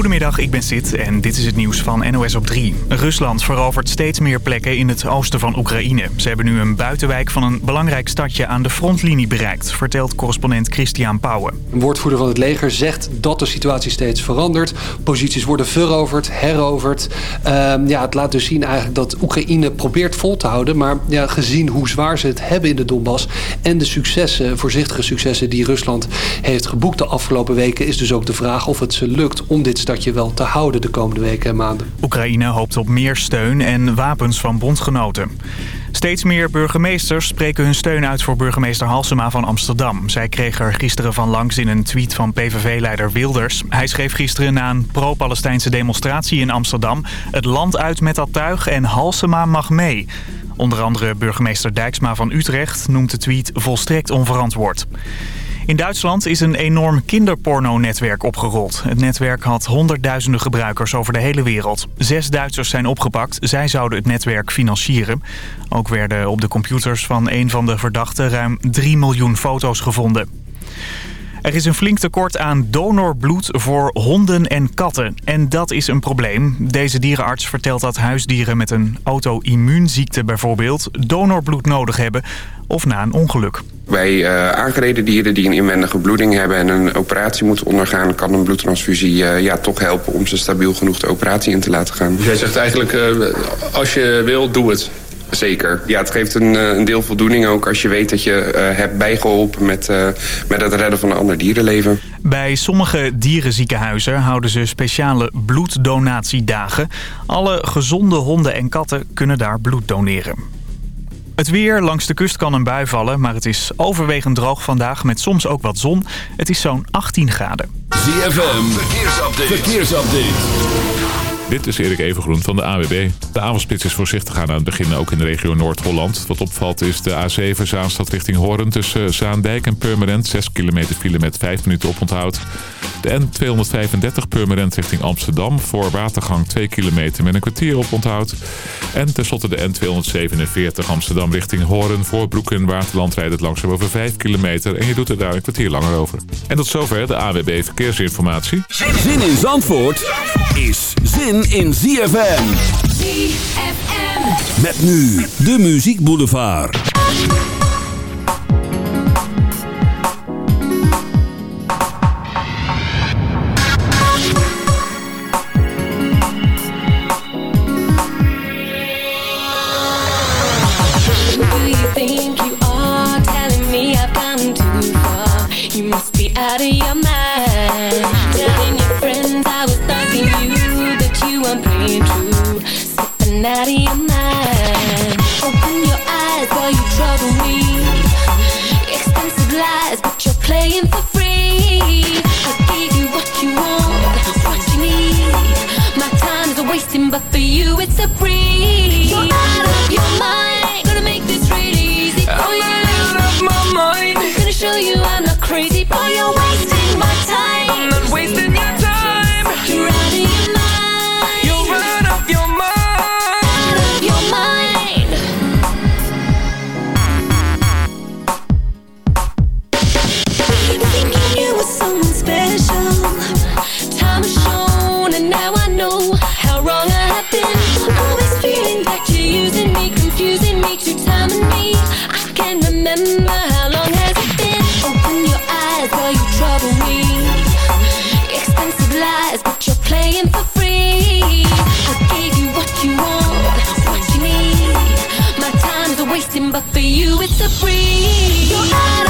Goedemiddag, ik ben Sid en dit is het nieuws van NOS op 3. Rusland verovert steeds meer plekken in het oosten van Oekraïne. Ze hebben nu een buitenwijk van een belangrijk stadje aan de frontlinie bereikt... vertelt correspondent Christian Pauwen. Een woordvoerder van het leger zegt dat de situatie steeds verandert. Posities worden veroverd, heroverd. Ehm, ja, het laat dus zien eigenlijk dat Oekraïne probeert vol te houden... maar ja, gezien hoe zwaar ze het hebben in de Donbass... en de successen, voorzichtige successen die Rusland heeft geboekt de afgelopen weken... is dus ook de vraag of het ze lukt om dit stadje wel te houden de komende weken en maanden. Oekraïne hoopt op meer steun en wapens van bondgenoten. Steeds meer burgemeesters spreken hun steun uit voor burgemeester Halsema van Amsterdam. Zij kreeg er gisteren van langs in een tweet van PVV-leider Wilders. Hij schreef gisteren na een pro-Palestijnse demonstratie in Amsterdam... het land uit met dat tuig en Halsema mag mee. Onder andere burgemeester Dijksma van Utrecht noemt de tweet volstrekt onverantwoord. In Duitsland is een enorm kinderporno-netwerk opgerold. Het netwerk had honderdduizenden gebruikers over de hele wereld. Zes Duitsers zijn opgepakt. Zij zouden het netwerk financieren. Ook werden op de computers van een van de verdachten ruim 3 miljoen foto's gevonden. Er is een flink tekort aan donorbloed voor honden en katten. En dat is een probleem. Deze dierenarts vertelt dat huisdieren met een auto-immuunziekte bijvoorbeeld... donorbloed nodig hebben of na een ongeluk. Bij uh, aangereden dieren die een inwendige bloeding hebben en een operatie moeten ondergaan... kan een bloedtransfusie uh, ja, toch helpen om ze stabiel genoeg de operatie in te laten gaan. Jij zegt eigenlijk, uh, als je wil, doe het. Zeker. Ja, het geeft een, een, deel voldoening ook als je weet dat je uh, hebt bijgeholpen met, uh, met het redden van een ander dierenleven. Bij sommige dierenziekenhuizen houden ze speciale bloeddonatiedagen. Alle gezonde honden en katten kunnen daar bloed doneren. Het weer, langs de kust kan een bui vallen, maar het is overwegend droog vandaag met soms ook wat zon. Het is zo'n 18 graden. ZFM, verkeersupdate. verkeersupdate. Dit is Erik Evengroen van de AWB. De avondspits is voorzichtig aan aan het begin, ook in de regio Noord-Holland. Wat opvalt is de A7 Zaanstad richting Hoorn tussen Zaandijk en Purmerend. 6 kilometer file met 5 minuten oponthoud. De N235 Purmerend richting Amsterdam. Voor watergang 2 kilometer met een kwartier oponthoud. En tenslotte de N247 Amsterdam richting Hoorn. Voor Broek en Waterland rijdt het langzaam over 5 kilometer. En je doet er daar een kwartier langer over. En tot zover de AWB Verkeersinformatie. Zin in Zandvoort is zin in ZFM. ZFM. Met nu de Muziek Boulevard. Slipping out of your mind Open your eyes, boy, you trouble me. Expensive lies, but you're playing for free. I gave you what you want, what you need. My time's a wasting, but for you it's a breeze. You're out of your mind to breathe. You're out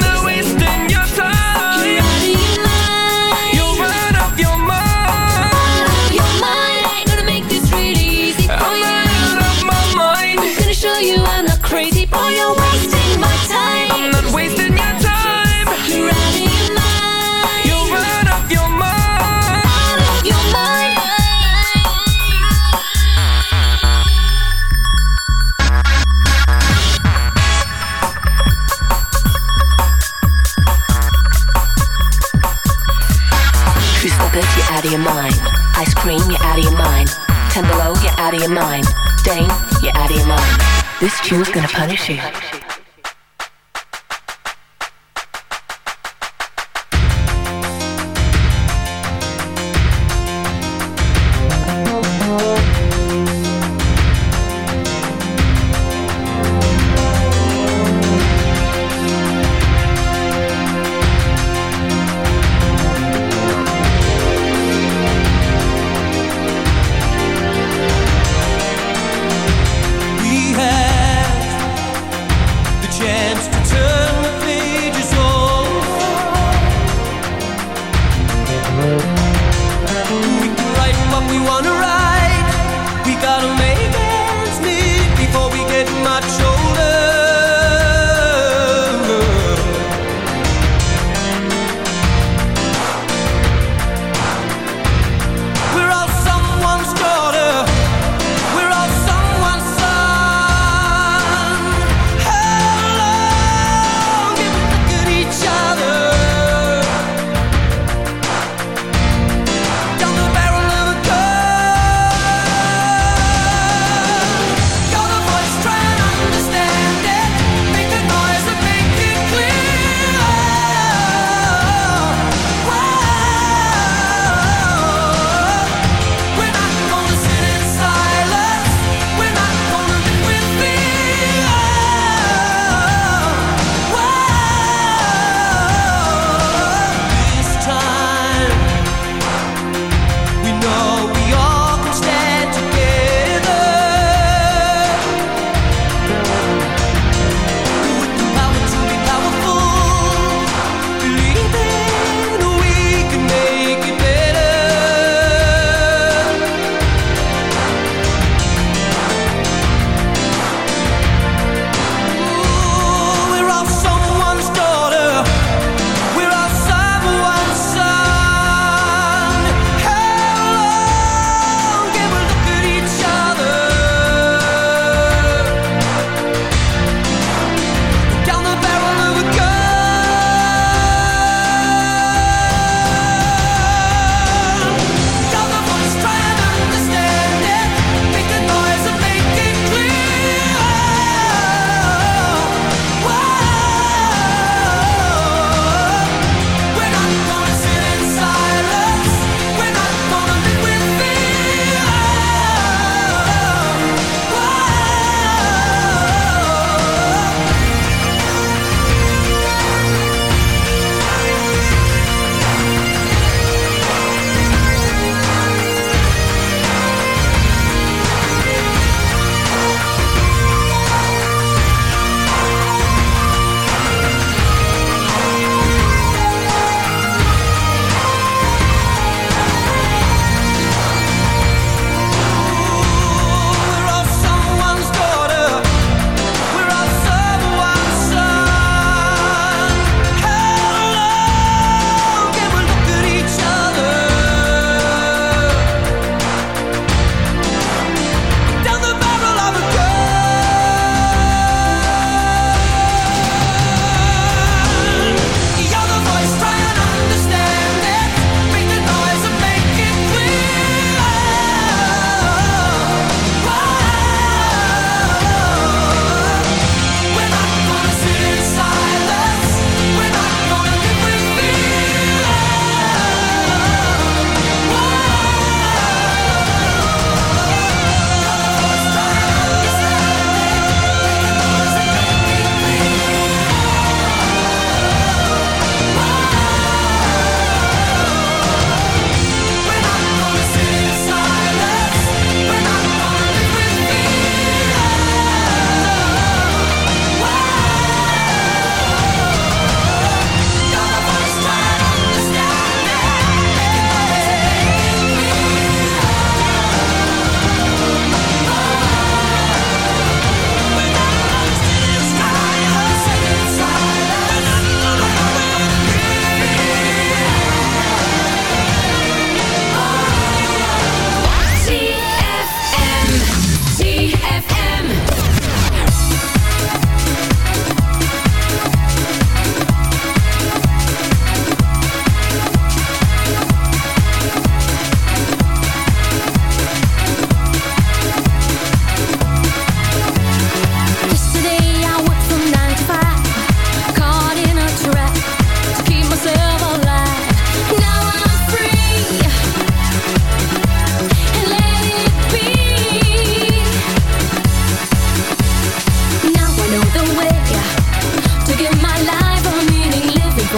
This tune's gonna punish you.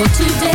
Today.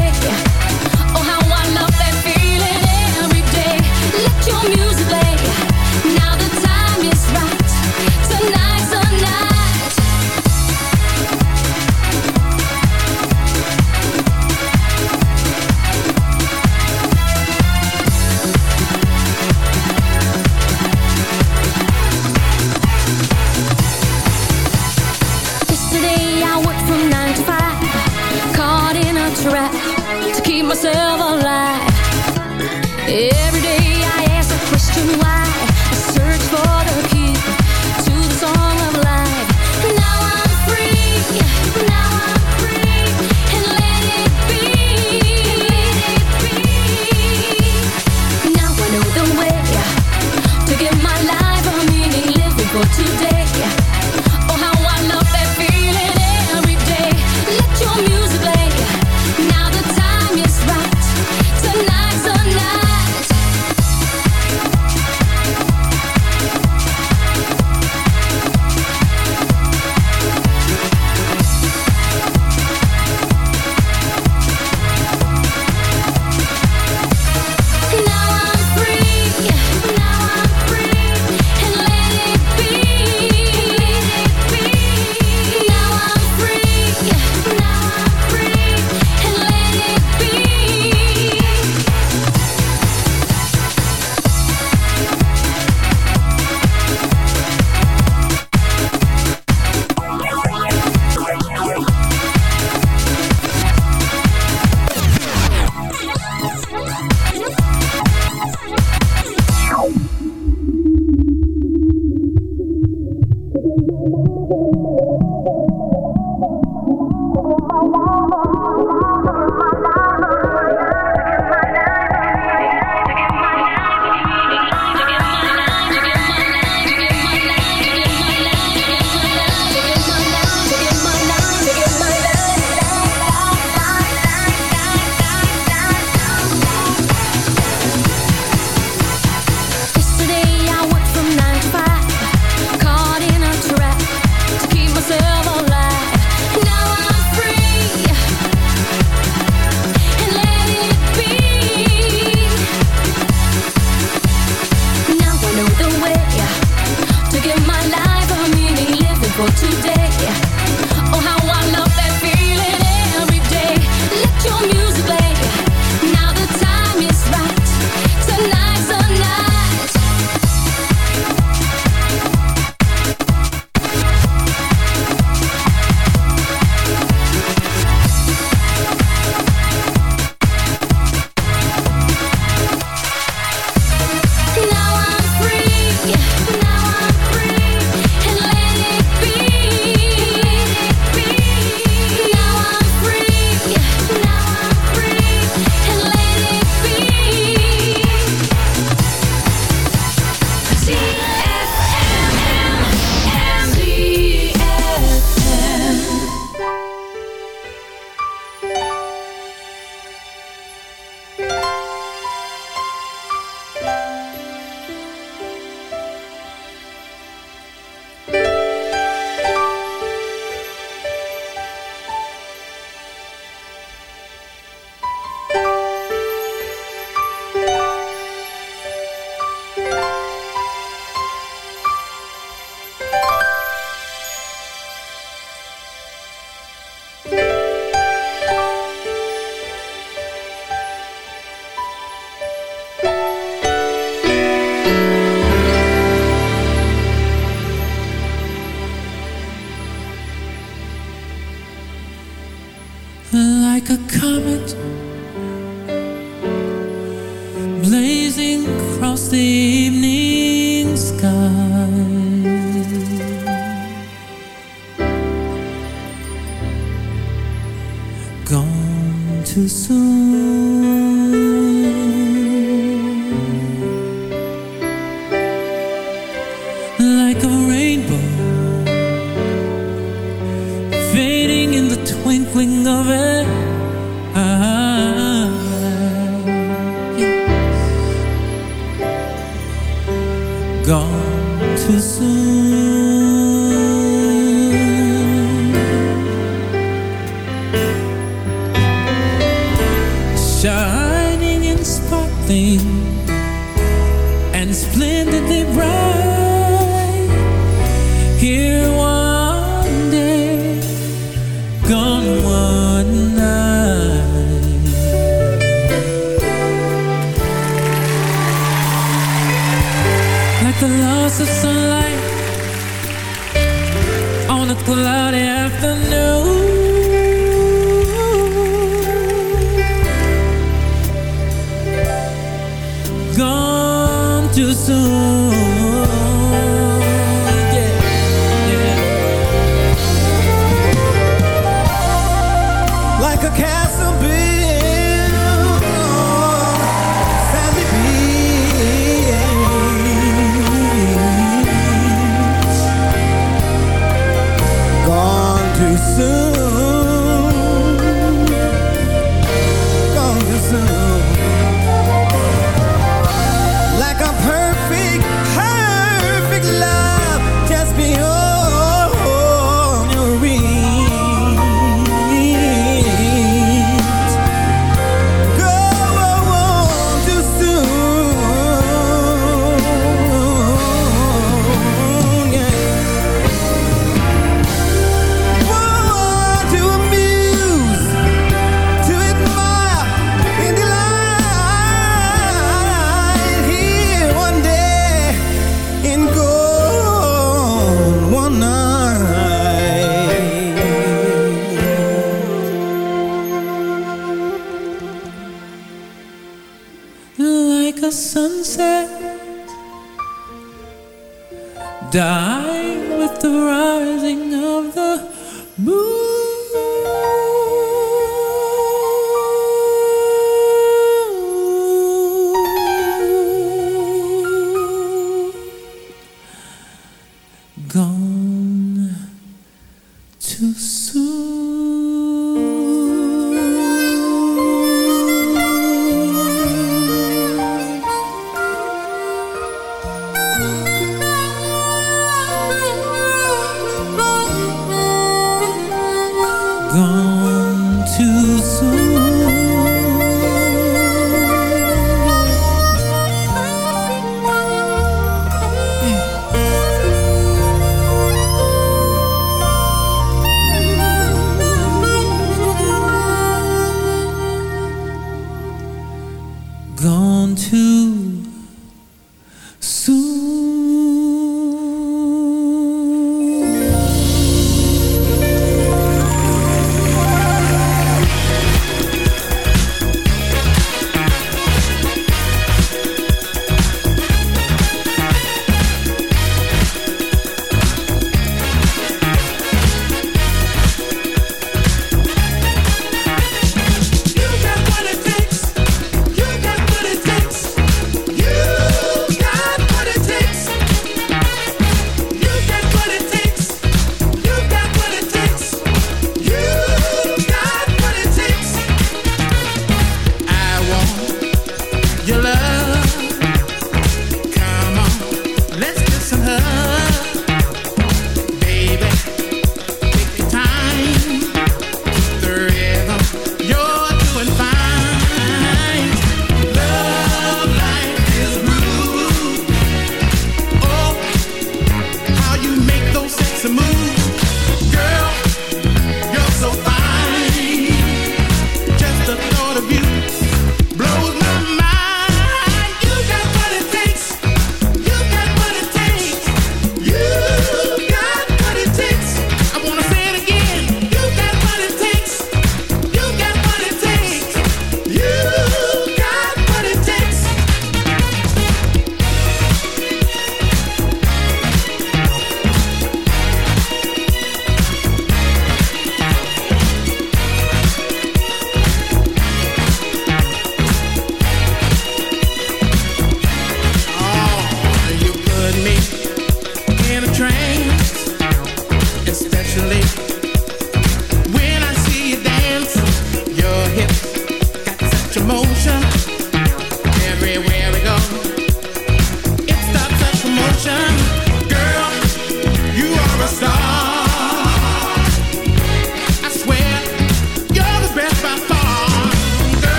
braços.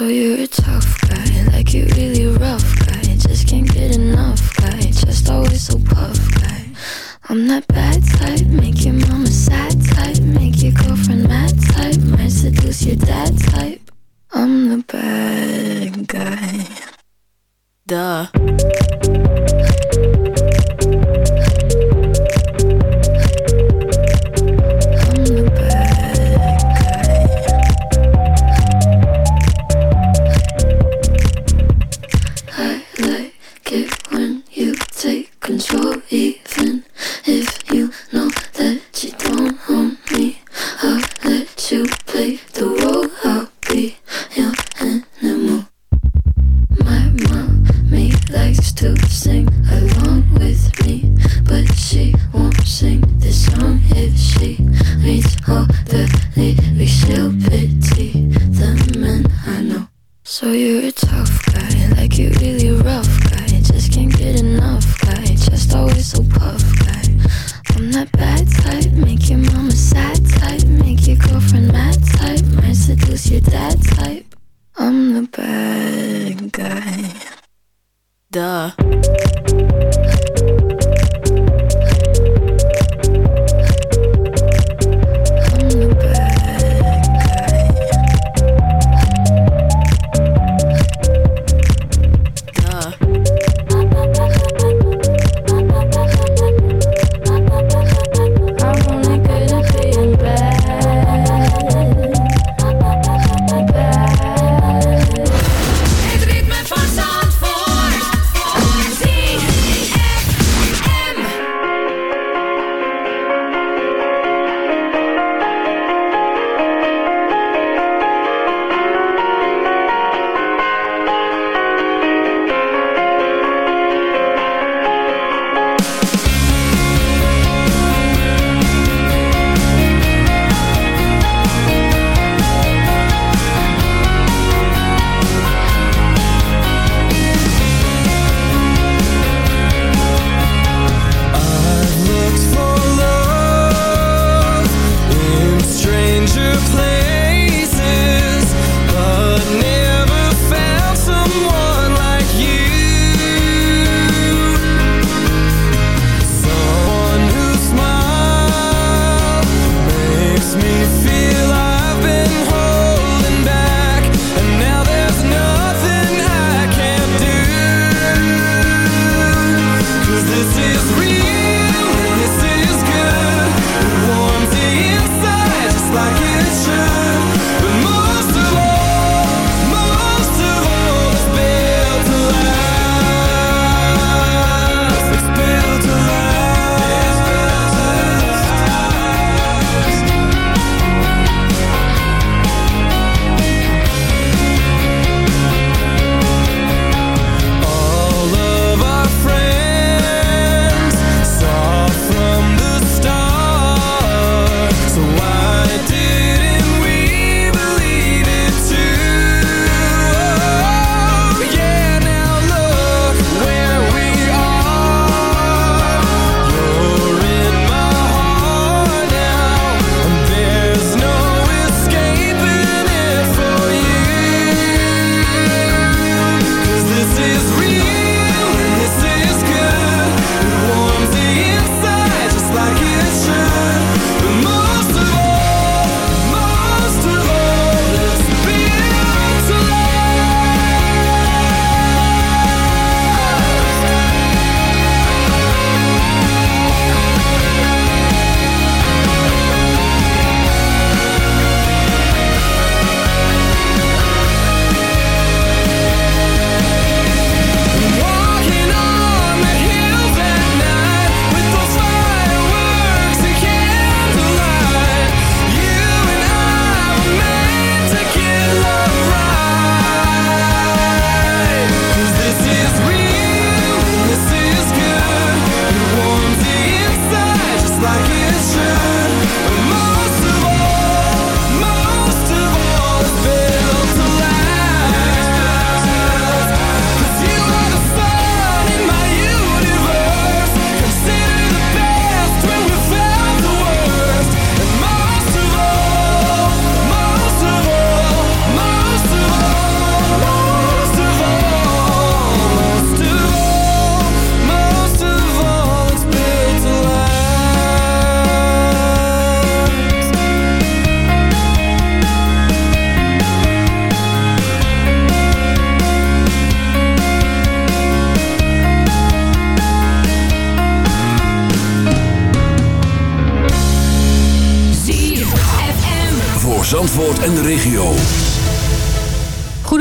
So you're a tough guy, like you really rough guy. Just can't get enough guy, just always so puff guy. I'm not bad.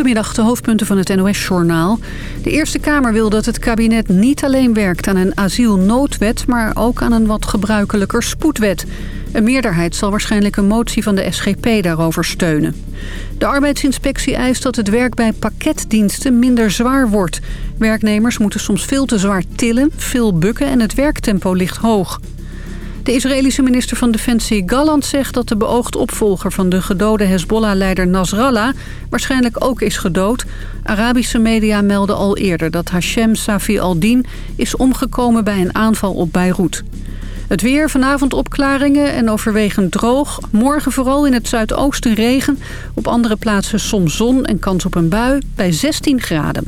Goedemiddag, de hoofdpunten van het NOS-journaal. De Eerste Kamer wil dat het kabinet niet alleen werkt aan een asielnoodwet... maar ook aan een wat gebruikelijker spoedwet. Een meerderheid zal waarschijnlijk een motie van de SGP daarover steunen. De arbeidsinspectie eist dat het werk bij pakketdiensten minder zwaar wordt. Werknemers moeten soms veel te zwaar tillen, veel bukken en het werktempo ligt hoog. De Israëlische minister van Defensie Gallant zegt dat de beoogd opvolger van de gedode Hezbollah-leider Nasrallah waarschijnlijk ook is gedood. Arabische media melden al eerder dat Hashem Safi al-Din is omgekomen bij een aanval op Beirut. Het weer, vanavond opklaringen en overwegend droog. Morgen vooral in het zuidoosten regen. Op andere plaatsen soms zon en kans op een bui bij 16 graden.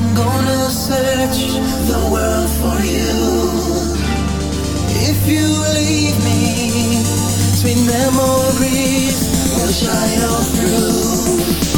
I'm gonna search the world for you. If you leave me, sweet memories will shine all through.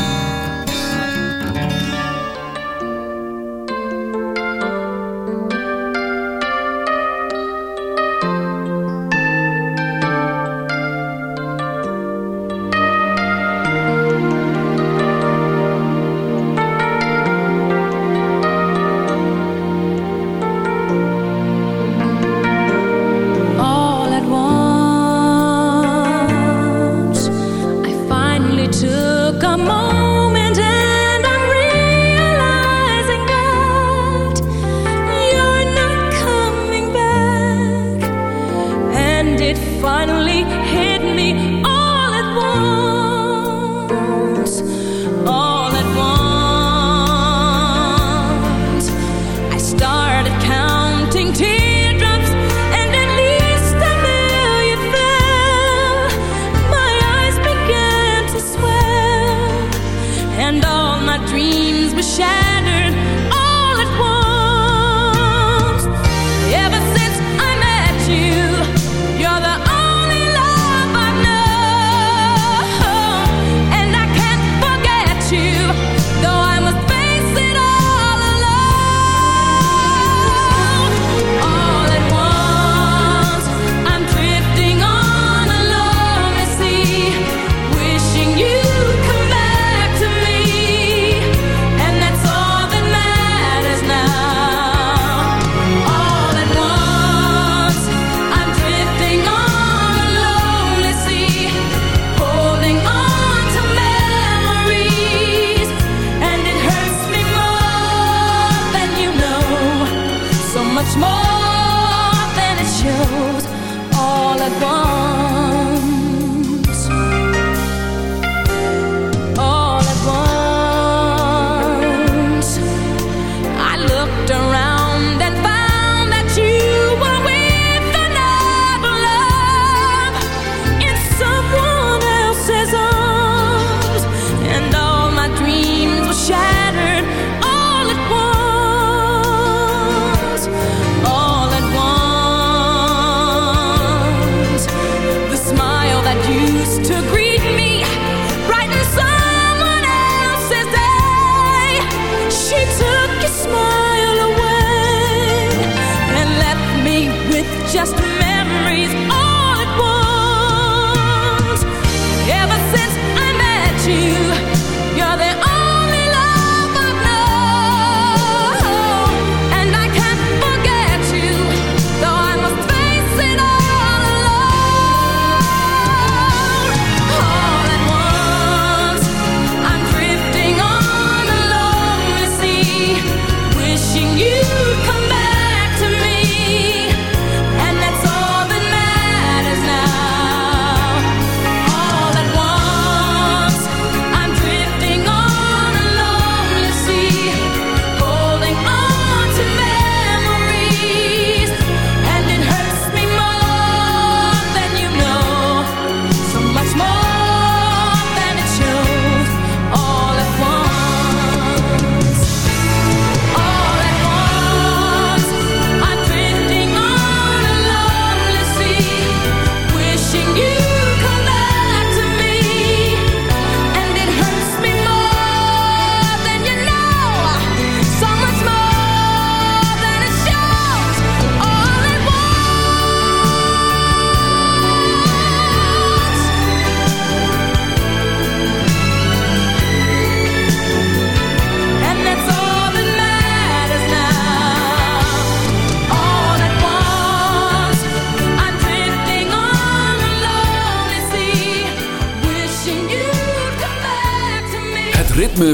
more than it shows.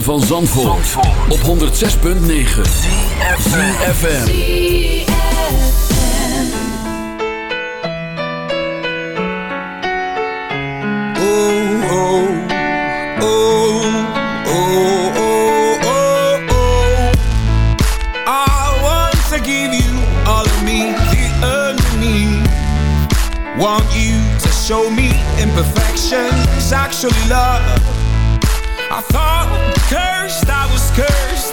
van Zandvoort, Zandvoort. op 106.9 CFFM Oh, oh, oh, oh, oh, oh, oh. I want to give you all of me, the underneath. Want you to show me imperfections, actually love.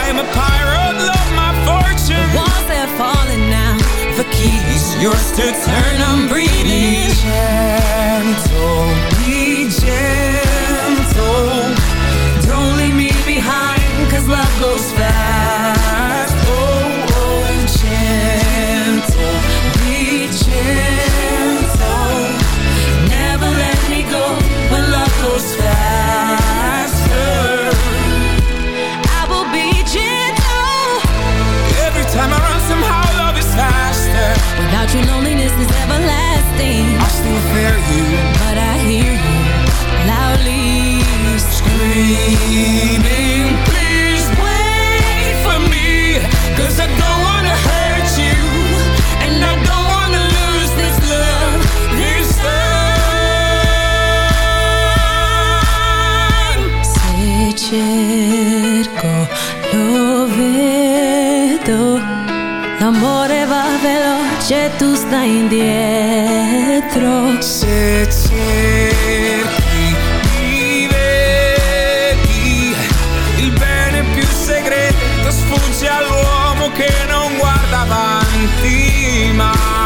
I'm a pirate, love my fortune. The Walls they're now. The keys yours to turn, I'm breathing Be gentle, be gentle. Don't leave me behind cause love goes fast. True loneliness is everlasting. I still fear you. But I hear you Loudly scream. sta indietro. Se cerchi, di vedi Il bene più segreto sfugge all'uomo che non guarda avanti mai.